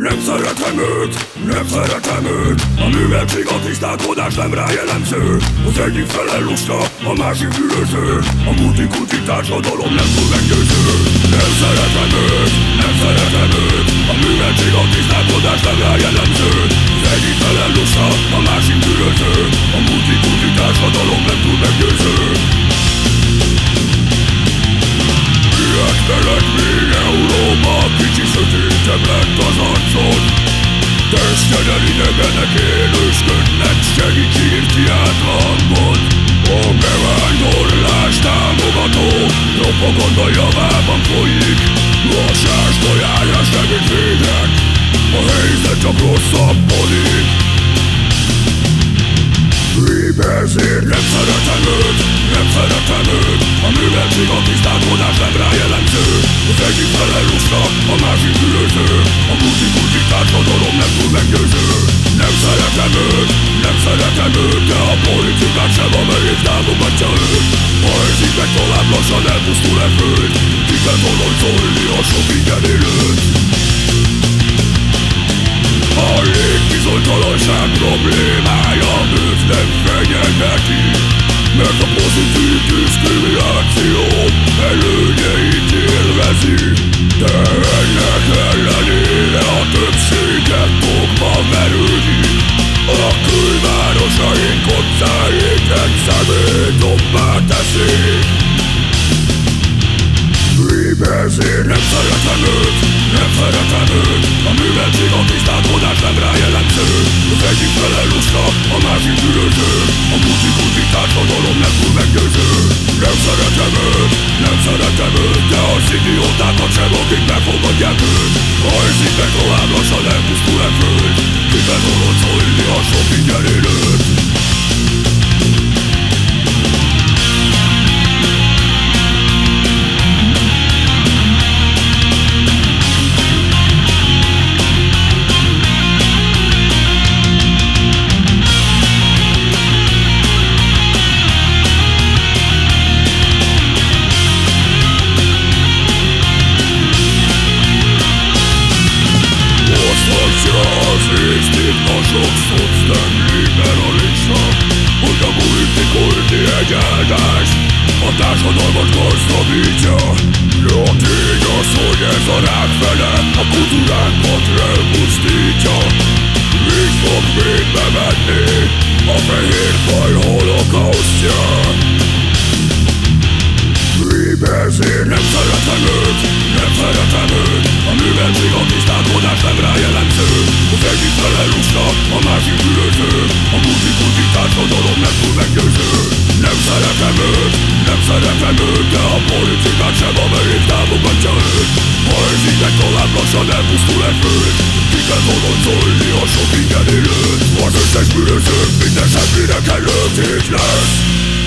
Nem szeretem őt, nem szeretem őt! A műveltség, a tisztálkodás nem rá jellemző. Az egyik fele lusta, a másik ülőző A kuti-kuti társadalom nem túl meggyőző. Nem szeretem őt, nem szeretem őt! A műveltség, a tisztálkodás nem rá jellemző Testeden idegenek élősködnek Segíts írti át a A bevándorlás támogató Propaganda javában folyik. Lassás tojárás segítségek A helyzet csak rosszabbodik Ezért nem szeretem őt, nem szeretem őt. A műveltség, a tisztálkodás nem rá jellemző. Az egyik a másik ülőző A kuti-kuti társadalom nem túl meggyőző Nem szeretem őt, nem szeretem őt De a politikát sem, amelyik támogatja őt Ha ezzik meg tovább lassan elpusztul e föld Ki kell toloncolni a sok igen élőt A légbizonytalanság problémája szeretem őt, nem szeretem őt A műveltség, a tisztálkodás nem rá jellemző. Az egyik fele lusta, a másik üröző A kuti-kuti társadalom nem túl meggyőző. Nem szeretem őt, nem szeretem őt De az idiótákat sem, akik megfogadják őt. Ha eszik meg tovább lassan elpusztul sok szocnem liberalista Hogy a politikulti egyeldás A társadalmat gazdagítja. De a tény az, hogy ez a rákfele A kultúránkat elpusztítja Így fog menni A fehér faj holokausztja Ezért nem szeretem őt, nem szeretem őt. A műveltség, a tisztálkodás nem rá meg tovább lassan elpusztul e föld Ki kell toloncolni a sok ingyen élőt Az összes bűnözők minden semmire kerülték lesz